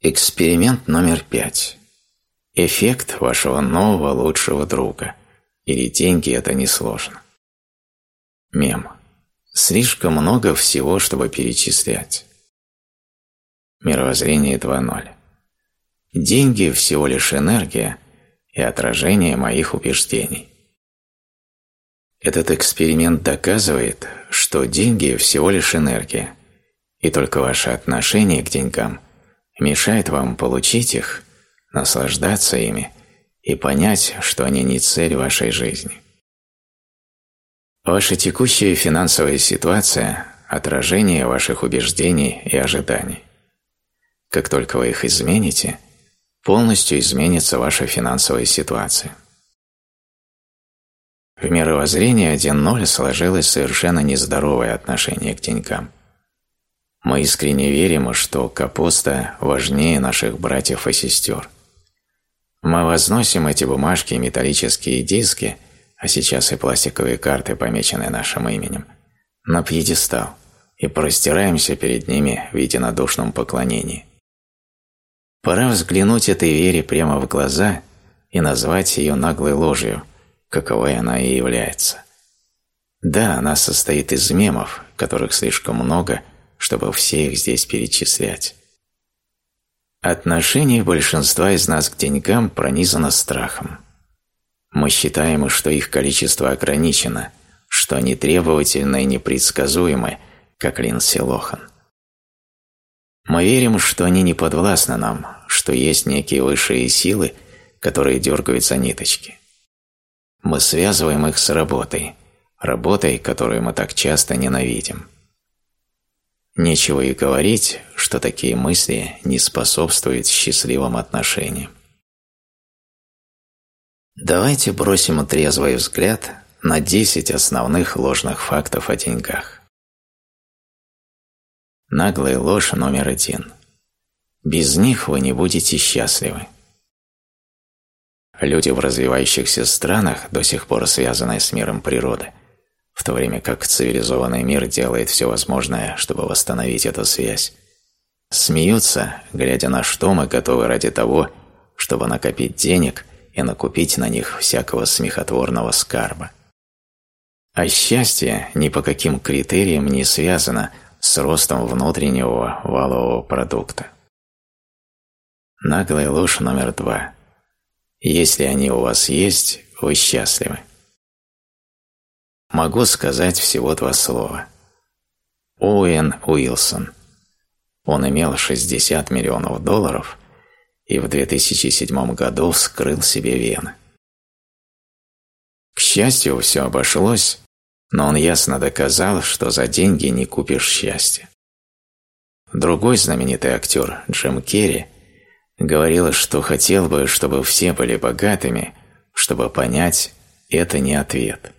Эксперимент номер пять. Эффект вашего нового лучшего друга. Или деньги – это несложно. Мем. Слишком много всего, чтобы перечислять. Мировоззрение 2.0. Деньги – всего лишь энергия и отражение моих убеждений. Этот эксперимент доказывает, что деньги – всего лишь энергия, и только ваше отношение к деньгам – мешает вам получить их, наслаждаться ими и понять, что они не цель вашей жизни. Ваша текущая финансовая ситуация – отражение ваших убеждений и ожиданий. Как только вы их измените, полностью изменится ваша финансовая ситуация. В мировоззрении 1.0 сложилось совершенно нездоровое отношение к деньгам. Мы искренне верим, что капуста важнее наших братьев и сестер. Мы возносим эти бумажки и металлические диски, а сейчас и пластиковые карты, помеченные нашим именем, на пьедестал и простираемся перед ними в единодушном поклонении. Пора взглянуть этой вере прямо в глаза и назвать ее наглой ложью, каковой она и является. Да, она состоит из мемов, которых слишком много – чтобы все их здесь перечислять. Отношение большинства из нас к деньгам пронизано страхом. Мы считаем, что их количество ограничено, что они требовательны и непредсказуемы, как Линдси Лохан. Мы верим, что они не подвластны нам, что есть некие высшие силы, которые дергают за ниточки. Мы связываем их с работой, работой, которую мы так часто ненавидим. Нечего и говорить, что такие мысли не способствуют счастливым отношениям. Давайте бросим трезвый взгляд на 10 основных ложных фактов о деньгах. Наглая ложь номер один. Без них вы не будете счастливы. Люди в развивающихся странах, до сих пор связанные с миром природы, в то время как цивилизованный мир делает все возможное, чтобы восстановить эту связь. Смеются, глядя на что мы готовы ради того, чтобы накопить денег и накупить на них всякого смехотворного скарба. А счастье ни по каким критериям не связано с ростом внутреннего валового продукта. Наглая ложь номер два. Если они у вас есть, вы счастливы. Могу сказать всего два слова. Оуэн Уилсон. Он имел 60 миллионов долларов и в 2007 году вскрыл себе вены. К счастью, все обошлось, но он ясно доказал, что за деньги не купишь счастье. Другой знаменитый актер, Джим Керри, говорил, что хотел бы, чтобы все были богатыми, чтобы понять, это не ответ.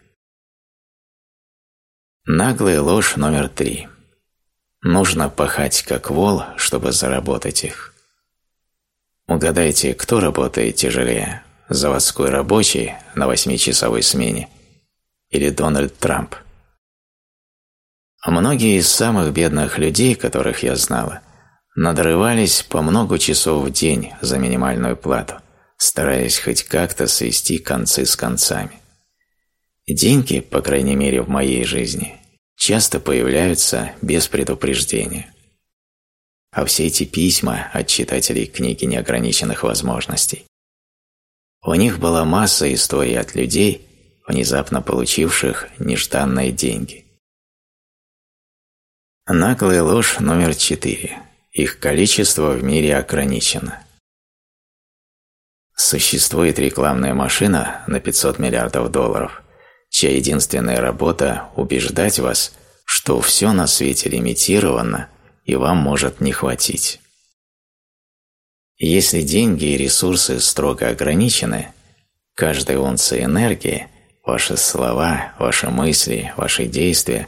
Наглая ложь номер три. Нужно пахать как вол, чтобы заработать их. Угадайте, кто работает тяжелее – заводской рабочий на восьмичасовой смене или Дональд Трамп? Многие из самых бедных людей, которых я знала, надрывались по много часов в день за минимальную плату, стараясь хоть как-то свести концы с концами. Деньги, по крайней мере в моей жизни, часто появляются без предупреждения. А все эти письма от читателей книги неограниченных возможностей. У них была масса историй от людей, внезапно получивших нежданные деньги. Наглая ложь номер четыре. Их количество в мире ограничено. Существует рекламная машина на 500 миллиардов долларов – чья единственная работа – убеждать вас, что все на свете лимитировано и вам может не хватить. Если деньги и ресурсы строго ограничены, каждая унция энергии, ваши слова, ваши мысли, ваши действия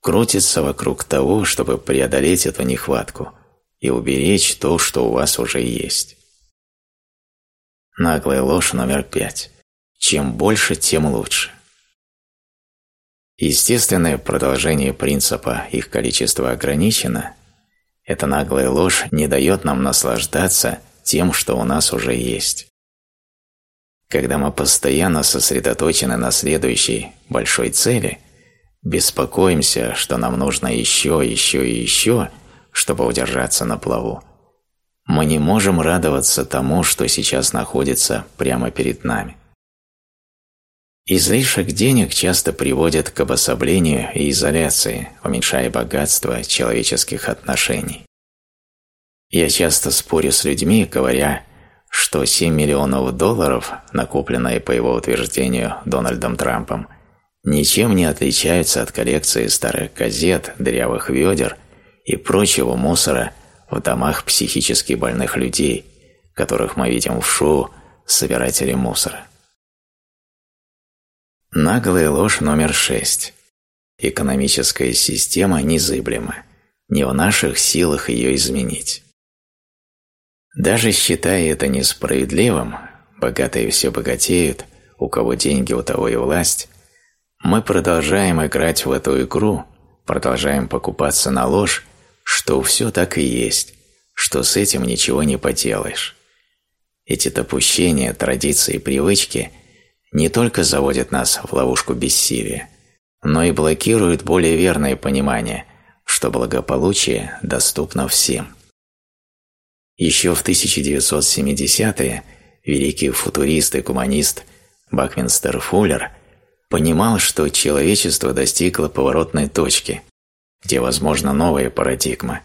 крутится вокруг того, чтобы преодолеть эту нехватку и уберечь то, что у вас уже есть. Наглая ложь номер пять. Чем больше, тем лучше. Естественное продолжение принципа «их количество ограничено» Эта наглая ложь не дает нам наслаждаться тем, что у нас уже есть. Когда мы постоянно сосредоточены на следующей большой цели, беспокоимся, что нам нужно еще, еще и еще, чтобы удержаться на плаву, мы не можем радоваться тому, что сейчас находится прямо перед нами. Излишек денег часто приводит к обособлению и изоляции, уменьшая богатство человеческих отношений. Я часто спорю с людьми, говоря, что 7 миллионов долларов, накопленные по его утверждению Дональдом Трампом, ничем не отличаются от коллекции старых газет, дырявых ведер и прочего мусора в домах психически больных людей, которых мы видим в шоу «Собиратели мусора». Наглая ложь номер шесть. Экономическая система незыблема. Не в наших силах ее изменить. Даже считая это несправедливым, богатые все богатеют, у кого деньги, у того и власть, мы продолжаем играть в эту игру, продолжаем покупаться на ложь, что все так и есть, что с этим ничего не поделаешь. Эти допущения, традиции и привычки – не только заводят нас в ловушку бессилия, но и блокируют более верное понимание, что благополучие доступно всем. Еще в 1970-е великий футурист и гуманист Бакминстер Фуллер понимал, что человечество достигло поворотной точки, где возможна новая парадигма,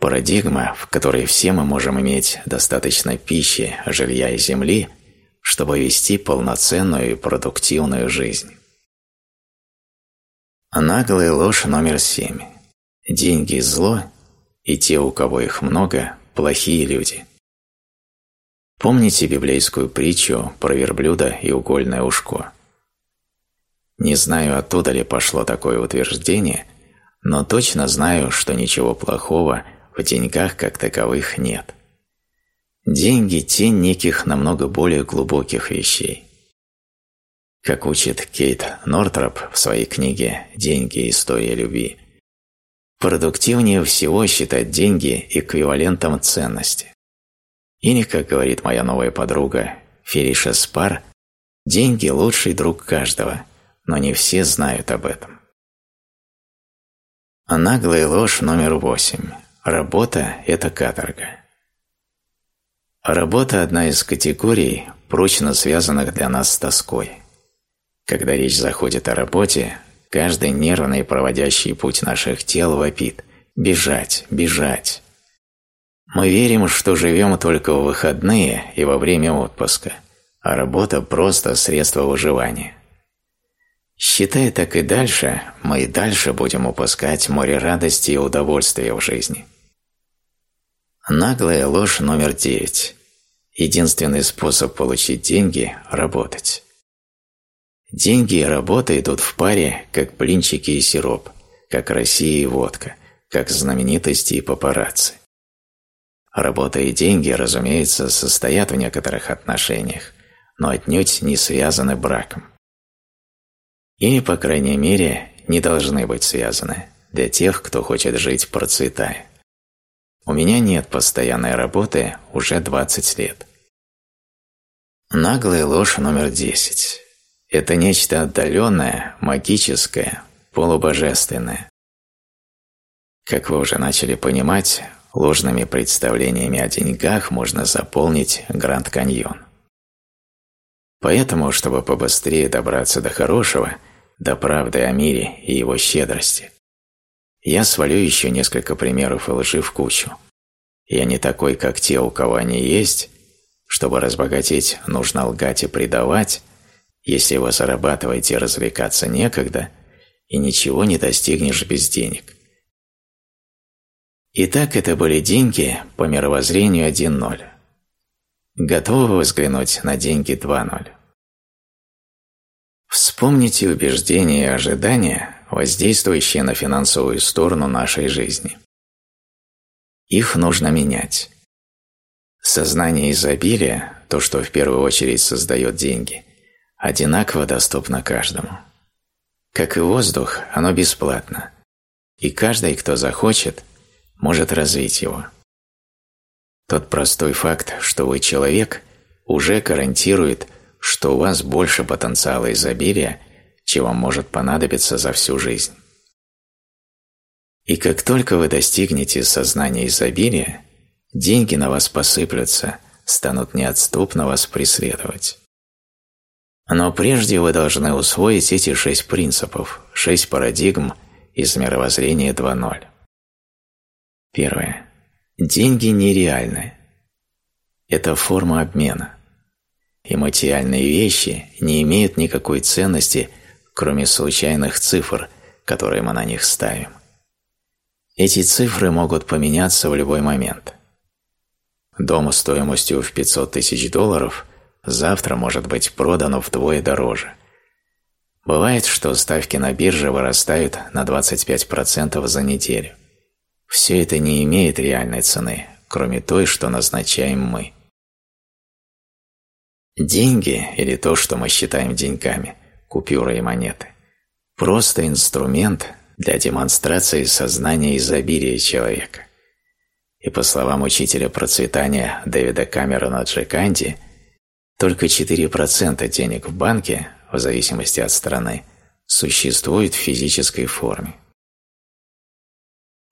парадигма, в которой все мы можем иметь достаточно пищи, жилья и земли – чтобы вести полноценную и продуктивную жизнь. Наглая ложь номер семь. Деньги – зло, и те, у кого их много, плохие люди. Помните библейскую притчу про верблюда и угольное ушко? Не знаю, оттуда ли пошло такое утверждение, но точно знаю, что ничего плохого в деньгах как таковых нет. Деньги – тень неких намного более глубоких вещей. Как учит Кейт Нортроп в своей книге «Деньги. История любви», продуктивнее всего считать деньги эквивалентом ценности. Или, как говорит моя новая подруга Фелиша Спар, деньги – лучший друг каждого, но не все знают об этом. Наглая ложь номер восемь. Работа – это каторга. Работа – одна из категорий, прочно связанных для нас с тоской. Когда речь заходит о работе, каждый нервный проводящий путь наших тел вопит «бежать, бежать». Мы верим, что живем только в выходные и во время отпуска, а работа – просто средство выживания. Считая так и дальше, мы и дальше будем упускать море радости и удовольствия в жизни. Наглая ложь номер девять. Единственный способ получить деньги – работать. Деньги и работа идут в паре, как блинчики и сироп, как Россия и водка, как знаменитости и папарацци. Работа и деньги, разумеется, состоят в некоторых отношениях, но отнюдь не связаны браком. Или, по крайней мере, не должны быть связаны для тех, кто хочет жить процветая. У меня нет постоянной работы уже 20 лет. Наглая ложь номер 10. Это нечто отдаленное, магическое, полубожественное. Как вы уже начали понимать, ложными представлениями о деньгах можно заполнить Гранд Каньон. Поэтому, чтобы побыстрее добраться до хорошего, до правды о мире и его щедрости, я свалю еще несколько примеров лжи в кучу. Я не такой, как те, у кого они есть. Чтобы разбогатеть, нужно лгать и предавать. Если вы зарабатываете, развлекаться некогда, и ничего не достигнешь без денег. Итак, это были деньги по мировоззрению 1.0. Готовы взглянуть на деньги 2.0? Вспомните убеждения и ожидания, воздействующие на финансовую сторону нашей жизни. Их нужно менять. Сознание изобилия, то, что в первую очередь создает деньги, одинаково доступно каждому. Как и воздух, оно бесплатно. И каждый, кто захочет, может развить его. Тот простой факт, что вы человек, уже гарантирует, что у вас больше потенциала изобилия, вам может понадобиться за всю жизнь. И как только вы достигнете сознания изобилия, деньги на вас посыплются, станут неотступно вас преследовать. Но прежде вы должны усвоить эти шесть принципов, шесть парадигм из мировоззрения 2.0. Первое. Деньги нереальны. Это форма обмена. И материальные вещи не имеют никакой ценности, кроме случайных цифр, которые мы на них ставим. Эти цифры могут поменяться в любой момент. Дом стоимостью в 500 тысяч долларов завтра может быть продан вдвое дороже. Бывает, что ставки на бирже вырастают на 25% за неделю. Все это не имеет реальной цены, кроме той, что назначаем мы. Деньги, или то, что мы считаем деньгами, купюры и монеты, просто инструмент для демонстрации сознания изобилия человека. И по словам учителя процветания Дэвида Камерона Джеканди, только 4% денег в банке, в зависимости от страны, существует в физической форме.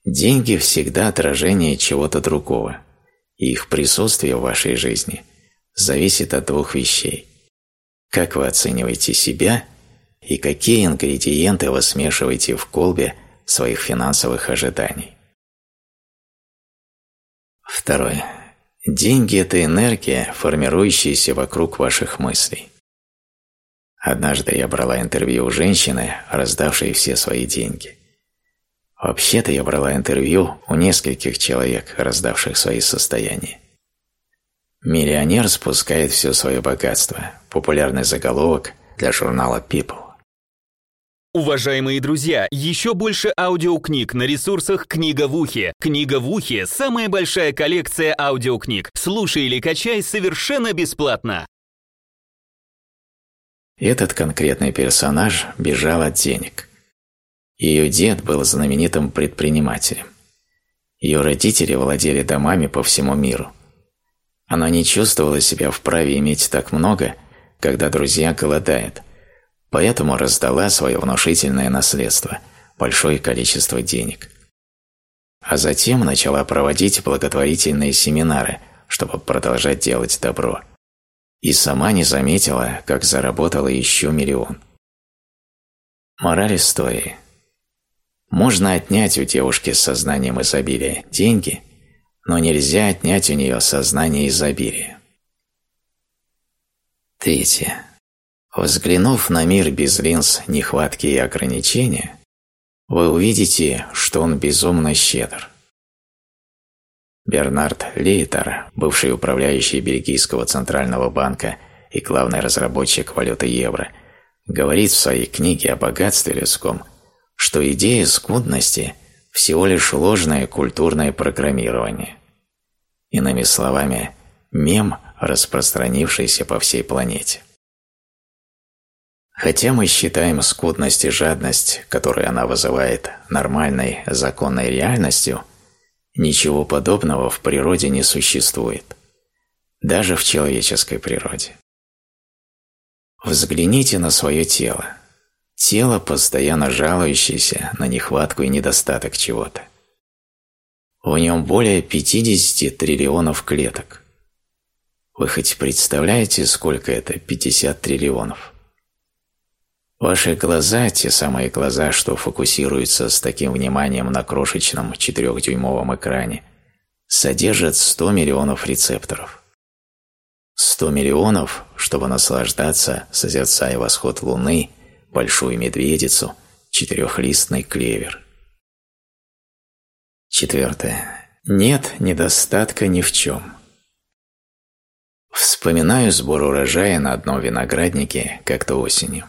Деньги всегда отражение чего-то другого, и их присутствие в вашей жизни зависит от двух вещей. Как вы оцениваете себя и какие ингредиенты вы смешиваете в колбе своих финансовых ожиданий. Второе. Деньги – это энергия, формирующаяся вокруг ваших мыслей. Однажды я брала интервью у женщины, раздавшей все свои деньги. Вообще-то я брала интервью у нескольких человек, раздавших свои состояния. Миллионер спускает все свое богатство. Популярный заголовок для журнала People. Уважаемые друзья, еще больше аудиокниг на ресурсах «Книга в ухе». «Книга в ухе» — самая большая коллекция аудиокниг. Слушай или качай совершенно бесплатно. Этот конкретный персонаж бежал от денег. Ее дед был знаменитым предпринимателем. Ее родители владели домами по всему миру. Она не чувствовала себя вправе иметь так много, когда друзья голодают, поэтому раздала свое внушительное наследство – большое количество денег. А затем начала проводить благотворительные семинары, чтобы продолжать делать добро. И сама не заметила, как заработала еще миллион. Мораль истории – можно отнять у девушки с сознанием изобилия деньги, но нельзя отнять у нее сознание изобилия. Третье. Взглянув на мир без линз, нехватки и ограничения, вы увидите, что он безумно щедр. Бернард Лейтер, бывший управляющий Бельгийского центрального банка и главный разработчик валюты евро, говорит в своей книге о богатстве людском – что идея скудности – всего лишь ложное культурное программирование. Иными словами, мем, распространившийся по всей планете. Хотя мы считаем скудность и жадность, которую она вызывает, нормальной, законной реальностью, ничего подобного в природе не существует. Даже в человеческой природе. Взгляните на свое тело. Тело, постоянно жалующееся на нехватку и недостаток чего-то. В нем более 50 триллионов клеток. Вы хоть представляете, сколько это 50 триллионов? Ваши глаза, те самые глаза, что фокусируются с таким вниманием на крошечном 4-дюймовом экране, содержат 100 миллионов рецепторов. 100 миллионов, чтобы наслаждаться, созерцая восход Луны – большую медведицу, четырехлистный клевер. Четвертое. Нет недостатка ни в чем. Вспоминаю сбор урожая на одном винограднике как-то осенью.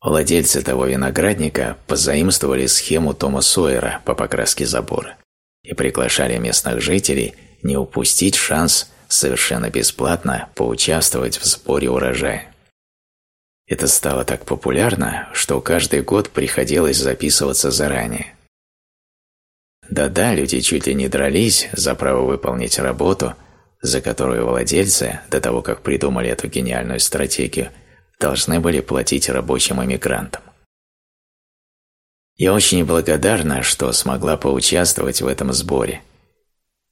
Владельцы того виноградника позаимствовали схему Тома Сойера по покраске забора и приглашали местных жителей не упустить шанс совершенно бесплатно поучаствовать в сборе урожая. Это стало так популярно, что каждый год приходилось записываться заранее. да-да, люди чуть ли не дрались за право выполнить работу, за которую владельцы, до того как придумали эту гениальную стратегию, должны были платить рабочим эмигрантам. Я очень благодарна, что смогла поучаствовать в этом сборе,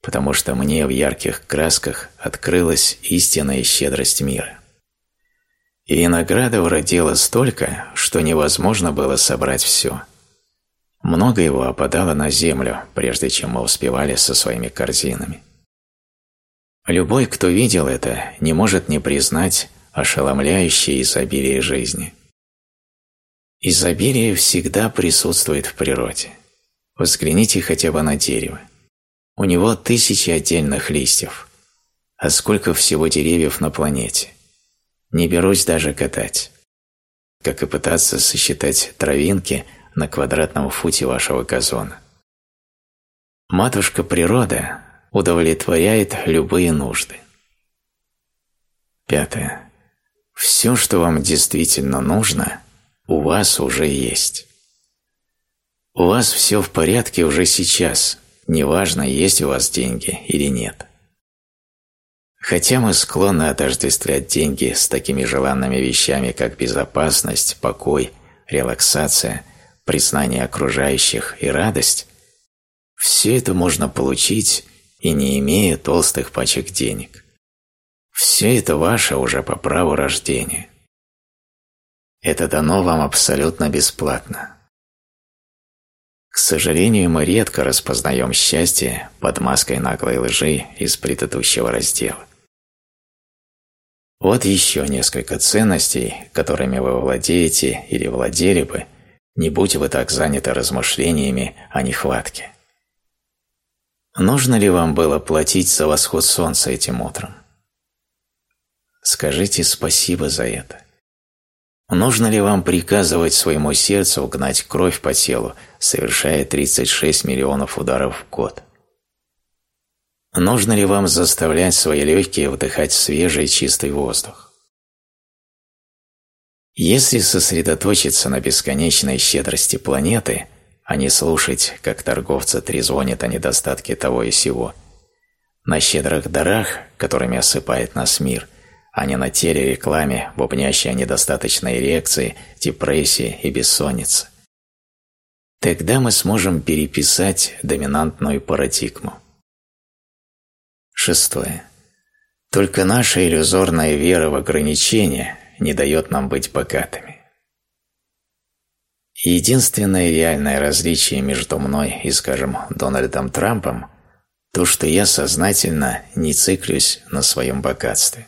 потому что мне в ярких красках открылась истинная щедрость мира. И винограда уродила столько, что невозможно было собрать все. Много его опадало на землю, прежде чем мы успевали со своими корзинами. Любой, кто видел это, не может не признать ошеломляющее изобилие жизни. Изобилие всегда присутствует в природе. Взгляните хотя бы на дерево. У него тысячи отдельных листьев. А сколько всего деревьев на планете? Не берусь даже катать. Как и пытаться сосчитать травинки на квадратном футе вашего газона. Матушка природа удовлетворяет любые нужды. Пятое. Все, что вам действительно нужно, у вас уже есть. У вас все в порядке уже сейчас, неважно, есть у вас деньги или нет. Хотя мы склонны отождествлять деньги с такими желанными вещами, как безопасность, покой, релаксация, признание окружающих и радость, все это можно получить и не имея толстых пачек денег. Все это ваше уже по праву рождения. Это дано вам абсолютно бесплатно. К сожалению, мы редко распознаем счастье под маской наглой лжи из предыдущего раздела. Вот еще несколько ценностей, которыми вы владеете или владели бы, не будь вы так заняты размышлениями о нехватке. Нужно ли вам было платить за восход солнца этим утром? Скажите спасибо за это. Нужно ли вам приказывать своему сердцу угнать кровь по телу, совершая 36 миллионов ударов в год? Нужно ли вам заставлять свои легкие вдыхать свежий чистый воздух? Если сосредоточиться на бесконечной щедрости планеты, а не слушать, как торговцы трезвонят о недостатке того и сего, на щедрых дарах, которыми осыпает нас мир, а не на телерекламе, бубнящей о недостаточной эрекции, депрессии и бессоннице, тогда мы сможем переписать доминантную парадигму. Шестое. Только наша иллюзорная вера в ограничения не дает нам быть богатыми. Единственное реальное различие между мной и, скажем, Дональдом Трампом – то, что я сознательно не циклюсь на своем богатстве.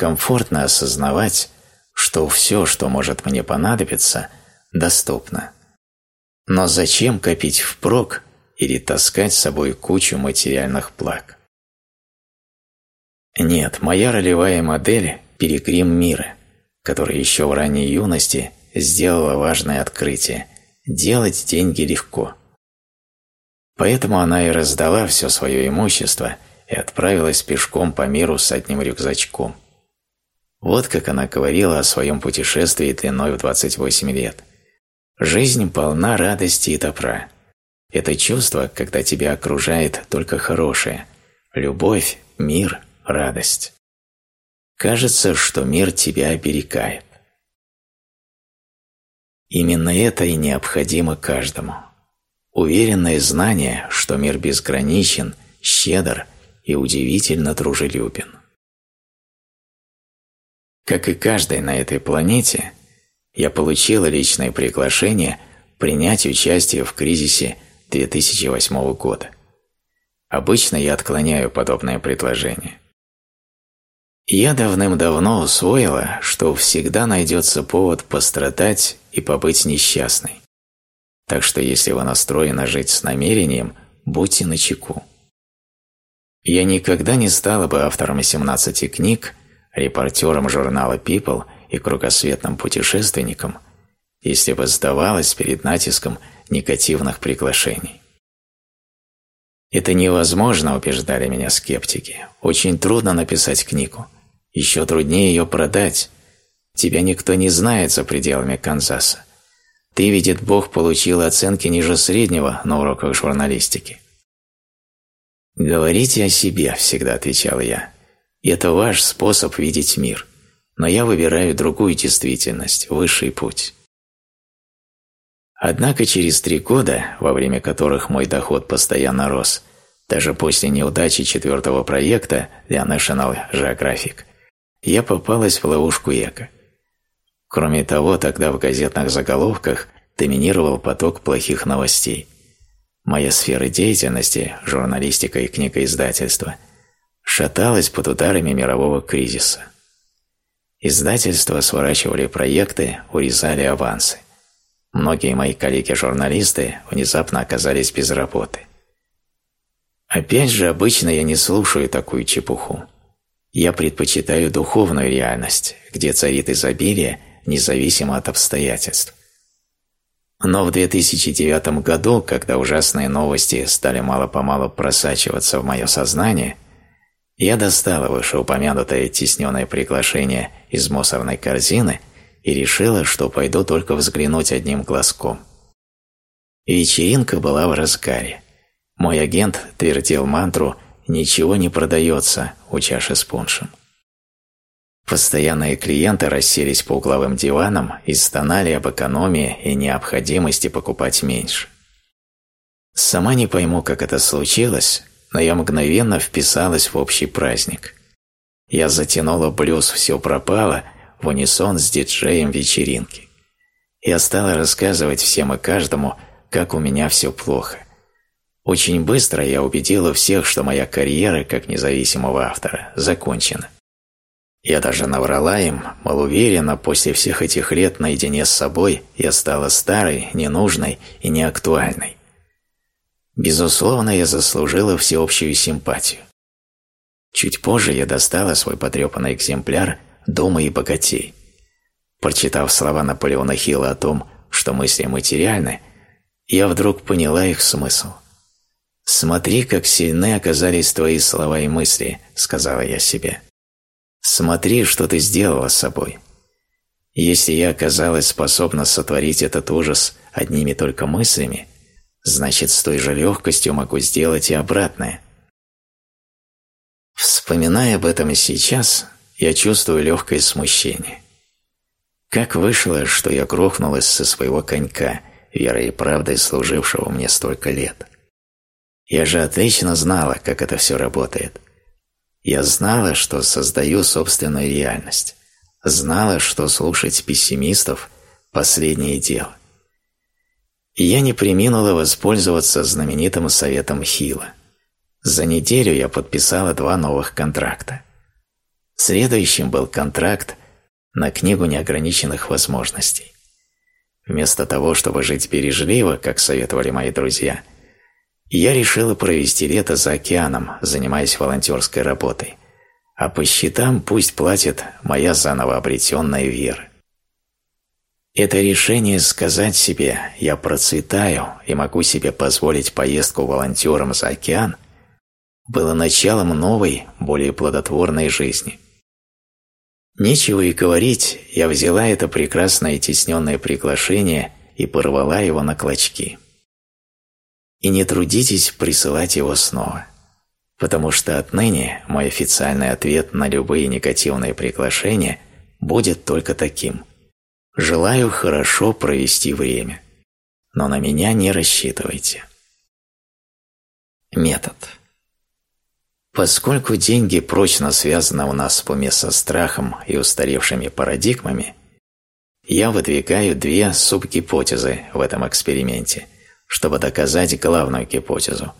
Комфортно осознавать, что все, что может мне понадобиться, доступно. Но зачем копить впрок или таскать с собой кучу материальных благ. Нет, моя ролевая модель – перегрим мира, который еще в ранней юности сделала важное открытие – делать деньги легко. Поэтому она и раздала все свое имущество и отправилась пешком по миру с одним рюкзачком. Вот как она говорила о своем путешествии длиной в 28 лет. «Жизнь полна радости и добра. Это чувство, когда тебя окружает только хорошее – любовь, мир, радость. Кажется, что мир тебя оберегает. Именно это и необходимо каждому. Уверенное знание, что мир безграничен, щедр и удивительно дружелюбен. Как и каждый на этой планете, я получила личное приглашение принять участие в кризисе 2008 года. Обычно я отклоняю подобное предложение. Я давным-давно усвоила, что всегда найдется повод пострадать и побыть несчастной. Так что если вы настроены жить с намерением, будьте начеку. Я никогда не стала бы автором 17 книг, репортером журнала People и кругосветным путешественником, если бы сдавалась перед натиском негативных приглашений. Это невозможно, убеждали меня скептики. Очень трудно написать книгу. Еще труднее ее продать. Тебя никто не знает за пределами Канзаса. Ты, видит Бог, получил оценки ниже среднего на уроках журналистики. «Говорите о себе», – всегда отвечал я. «Это ваш способ видеть мир, но я выбираю другую действительность, высший путь». Однако через три года, во время которых мой доход постоянно рос, даже после неудачи четвертого проекта для National Geographic, я попалась в ловушку эко. Кроме того, тогда в газетных заголовках доминировал поток плохих новостей. Моя сфера деятельности, журналистика и книгоиздательство, шаталась под ударами мирового кризиса. Издательства сворачивали проекты, урезали авансы. Многие мои коллеги-журналисты внезапно оказались без работы. Опять же, обычно я не слушаю такую чепуху. Я предпочитаю духовную реальность, где царит изобилие, независимо от обстоятельств. Но в 2009 году, когда ужасные новости стали мало-помалу просачиваться в мое сознание, я достала вышеупомянутое тесненное приглашение из мусорной корзины – и решила, что пойду только взглянуть одним глазком. Вечеринка была в разгаре. Мой агент твердил мантру «Ничего не продается» у чаши с пуншем. Постоянные клиенты расселись по угловым диванам и стонали об экономии и необходимости покупать меньше. Сама не пойму, как это случилось, но я мгновенно вписалась в общий праздник. Я затянула блюз «Все пропало», в унисон с диджеем вечеринки. Я стала рассказывать всем и каждому, как у меня все плохо. Очень быстро я убедила всех, что моя карьера как независимого автора закончена. Я даже наврала им, мол, уверена, после всех этих лет наедине с собой я стала старой, ненужной и неактуальной. Безусловно, я заслужила всеобщую симпатию. Чуть позже я достала свой потрепанный экземпляр – дома и богатей. Прочитав слова Наполеона Хилла о том, что мысли материальны, я вдруг поняла их смысл. «Смотри, как сильны оказались твои слова и мысли», — сказала я себе. «Смотри, что ты сделала с собой. Если я оказалась способна сотворить этот ужас одними только мыслями, значит, с той же легкостью могу сделать и обратное». Вспоминая об этом сейчас, я чувствую легкое смущение. Как вышло, что я грохнулась со своего конька, верой и правдой служившего мне столько лет? Я же отлично знала, как это все работает. Я знала, что создаю собственную реальность. Знала, что слушать пессимистов – последнее дело. Я не приминула воспользоваться знаменитым советом Хила. За неделю я подписала два новых контракта. Следующим был контракт на книгу неограниченных возможностей. Вместо того, чтобы жить бережливо, как советовали мои друзья, я решила провести лето за океаном, занимаясь волонтерской работой, а по счетам пусть платит моя заново обретенная вера. Это решение сказать себе «я процветаю и могу себе позволить поездку волонтером за океан» было началом новой, более плодотворной жизни – Нечего и говорить, я взяла это прекрасное тесненное приглашение и порвала его на клочки. И не трудитесь присылать его снова, потому что отныне мой официальный ответ на любые негативные приглашения будет только таким. Желаю хорошо провести время, но на меня не рассчитывайте. Метод. Поскольку деньги прочно связаны у нас в уме со страхом и устаревшими парадигмами, я выдвигаю две субгипотезы в этом эксперименте, чтобы доказать главную гипотезу.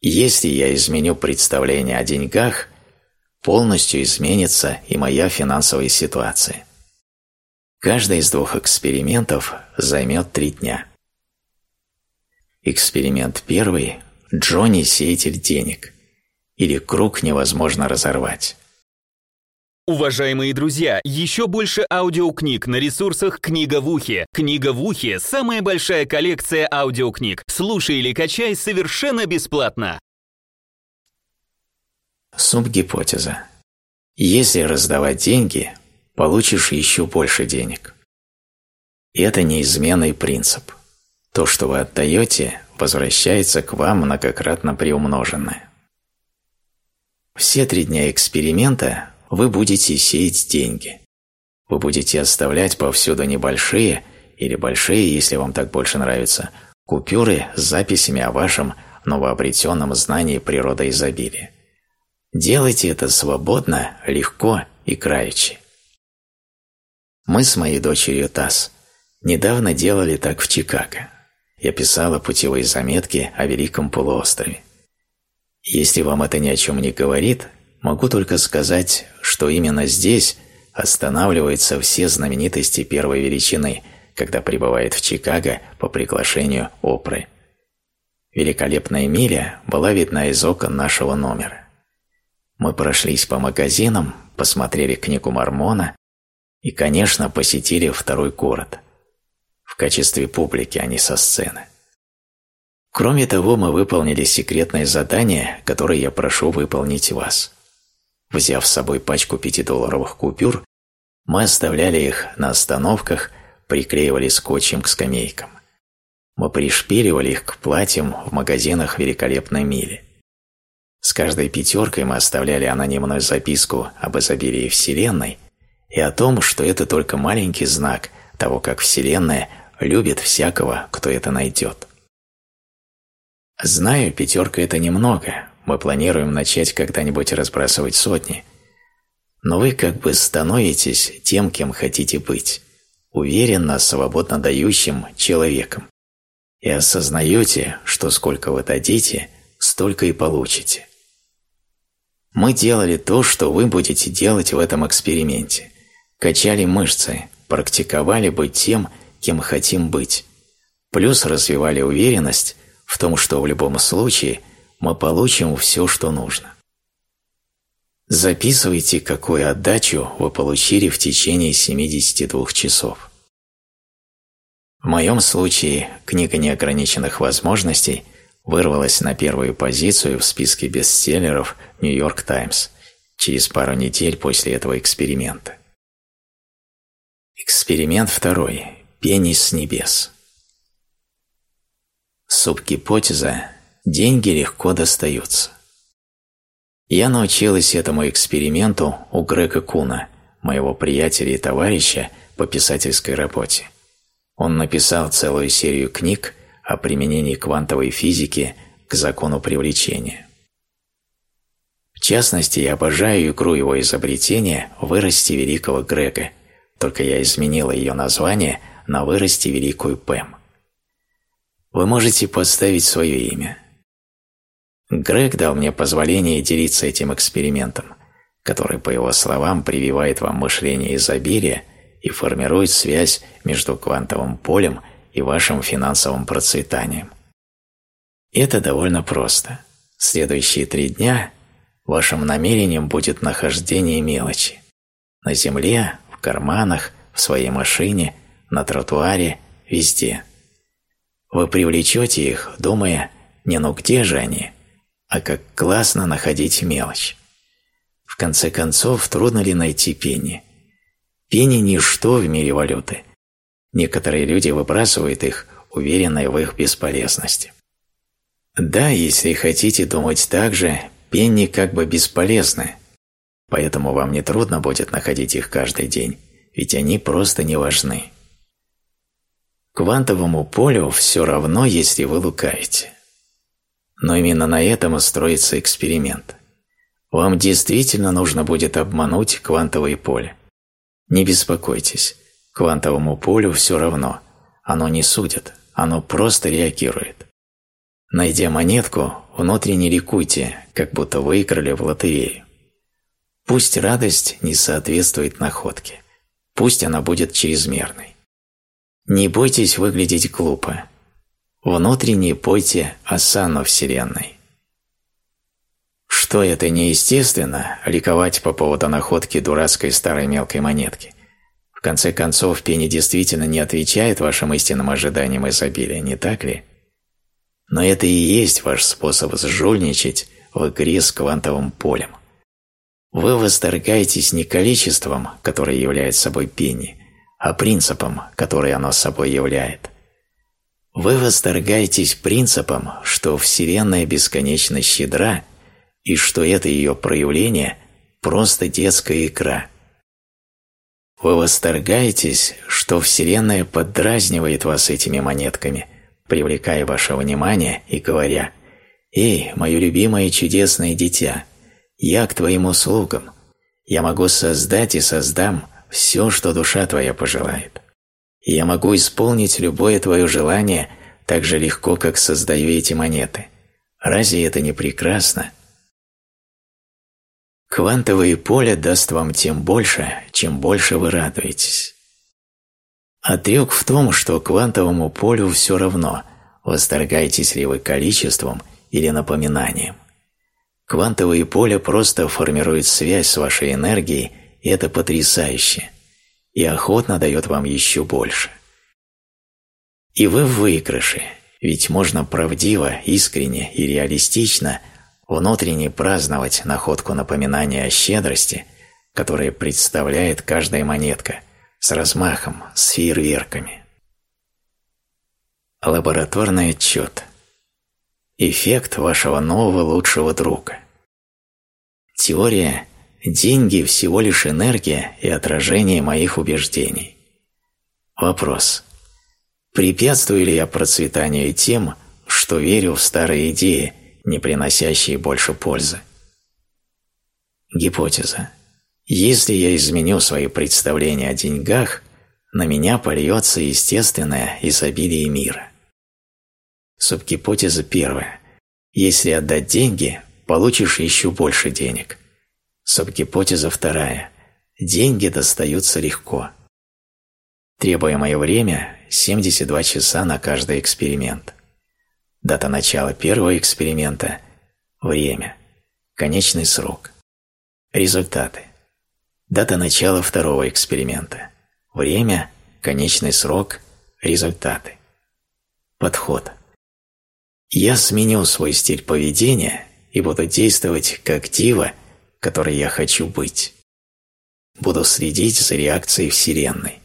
Если я изменю представление о деньгах, полностью изменится и моя финансовая ситуация. Каждый из двух экспериментов займет три дня. Эксперимент первый – Джонни – сеятель денег или круг невозможно разорвать. Уважаемые друзья, еще больше аудиокниг на ресурсах «Книга в ухе». «Книга в ухе» — самая большая коллекция аудиокниг. Слушай или качай совершенно бесплатно. Субгипотеза. Если раздавать деньги, получишь еще больше денег. И это неизменный принцип. То, что вы отдаете, возвращается к вам многократно приумноженное. Все три дня эксперимента вы будете сеять деньги. Вы будете оставлять повсюду небольшие или большие, если вам так больше нравится, купюры с записями о вашем новообретенном знании природы изобилия. Делайте это свободно, легко и краючи. Мы с моей дочерью Тасс недавно делали так в Чикаго. Я писала путевые заметки о Великом полуострове. Если вам это ни о чем не говорит, могу только сказать, что именно здесь останавливаются все знаменитости первой величины, когда прибывает в Чикаго по приглашению Опры. Великолепная миля была видна из окон нашего номера. Мы прошлись по магазинам, посмотрели книгу Мормона и, конечно, посетили второй город. В качестве публики, а не со сцены. Кроме того, мы выполнили секретное задание, которое я прошу выполнить вас. Взяв с собой пачку пятидолларовых купюр, мы оставляли их на остановках, приклеивали скотчем к скамейкам. Мы пришпиливали их к платьям в магазинах великолепной мили. С каждой пятеркой мы оставляли анонимную записку об изобилии Вселенной и о том, что это только маленький знак того, как Вселенная любит всякого, кто это найдет. Знаю, пятерка – это немного, мы планируем начать когда-нибудь разбрасывать сотни. Но вы как бы становитесь тем, кем хотите быть, уверенно, свободно дающим человеком. И осознаете, что сколько вы дадите, столько и получите. Мы делали то, что вы будете делать в этом эксперименте. Качали мышцы, практиковали быть тем, кем хотим быть. Плюс развивали уверенность, в том, что в любом случае мы получим все, что нужно. Записывайте, какую отдачу вы получили в течение 72 часов. В моем случае книга неограниченных возможностей вырвалась на первую позицию в списке бестселлеров «Нью-Йорк Таймс» через пару недель после этого эксперимента. Эксперимент второй. Пенис с небес. Субгипотеза «деньги легко достаются». Я научилась этому эксперименту у Грега Куна, моего приятеля и товарища по писательской работе. Он написал целую серию книг о применении квантовой физики к закону привлечения. В частности, я обожаю игру его изобретения «Вырасти великого Грега», только я изменила ее название на «Вырасти великую Пэм» вы можете подставить свое имя. Грег дал мне позволение делиться этим экспериментом, который, по его словам, прививает вам мышление изобилия и формирует связь между квантовым полем и вашим финансовым процветанием. Это довольно просто. Следующие три дня вашим намерением будет нахождение мелочи. На земле, карманах, в своей машине, на тротуаре, везде – вы привлечете их, думая, не ну где же они, а как классно находить мелочь. В конце концов, трудно ли найти пенни? Пенни – ничто в мире валюты. Некоторые люди выбрасывают их, уверенные в их бесполезности. Да, если хотите думать так же, пенни как бы бесполезны, поэтому вам не трудно будет находить их каждый день, ведь они просто не важны. Квантовому полю все равно, если вы лукавите. Но именно на этом и строится эксперимент. Вам действительно нужно будет обмануть квантовое поле. Не беспокойтесь, квантовому полю все равно. Оно не судит, оно просто реагирует. Найдя монетку, внутренне ликуйте, как будто выиграли в лотерею. Пусть радость не соответствует находке. Пусть она будет чрезмерной. Не бойтесь выглядеть глупо. Внутренне пойте осану Вселенной. Что это неестественно, ликовать по поводу находки дурацкой старой мелкой монетки? В конце концов, пени действительно не отвечает вашим истинным ожиданиям изобилия, не так ли? Но это и есть ваш способ сжульничать в игре с квантовым полем. Вы восторгаетесь не количеством, которое является собой пени, а принципом, который оно собой являет. Вы восторгаетесь принципом, что Вселенная бесконечно щедра и что это ее проявление – просто детская икра. Вы восторгаетесь, что Вселенная поддразнивает вас этими монетками, привлекая ваше внимание и говоря «Эй, мое любимое чудесное дитя, я к твоим услугам, я могу создать и создам все, что душа твоя пожелает. И я могу исполнить любое твое желание так же легко, как создаю эти монеты. Разве это не прекрасно? Квантовое поле даст вам тем больше, чем больше вы радуетесь. А трюк в том, что квантовому полю все равно, восторгаетесь ли вы количеством или напоминанием. Квантовое поле просто формирует связь с вашей энергией и это потрясающе, и охотно дает вам еще больше. И вы в выигрыше, ведь можно правдиво, искренне и реалистично внутренне праздновать находку напоминания о щедрости, которая представляет каждая монетка, с размахом, с фейерверками. Лабораторный отчет. Эффект вашего нового лучшего друга. Теория Деньги – всего лишь энергия и отражение моих убеждений. Вопрос. Препятствую ли я процветанию тем, что верю в старые идеи, не приносящие больше пользы? Гипотеза. Если я изменю свои представления о деньгах, на меня польется естественное изобилие мира. Субгипотеза первая. Если отдать деньги, получишь еще больше денег – Субгипотеза вторая. Деньги достаются легко. Требуемое время – 72 часа на каждый эксперимент. Дата начала первого эксперимента – время. Конечный срок. Результаты. Дата начала второго эксперимента. Время, конечный срок, результаты. Подход. Я сменю свой стиль поведения и буду действовать как дива – которой я хочу быть. Буду следить за реакцией Вселенной.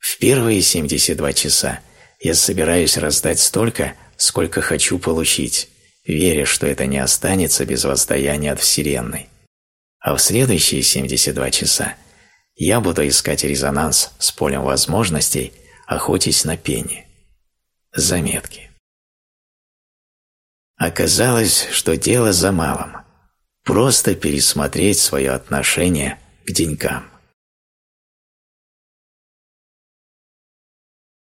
В первые 72 часа я собираюсь раздать столько, сколько хочу получить, веря, что это не останется без воздаяния от Вселенной. А в следующие 72 часа я буду искать резонанс с полем возможностей, охотясь на пение. Заметки. Оказалось, что дело за малым – просто пересмотреть свое отношение к деньгам.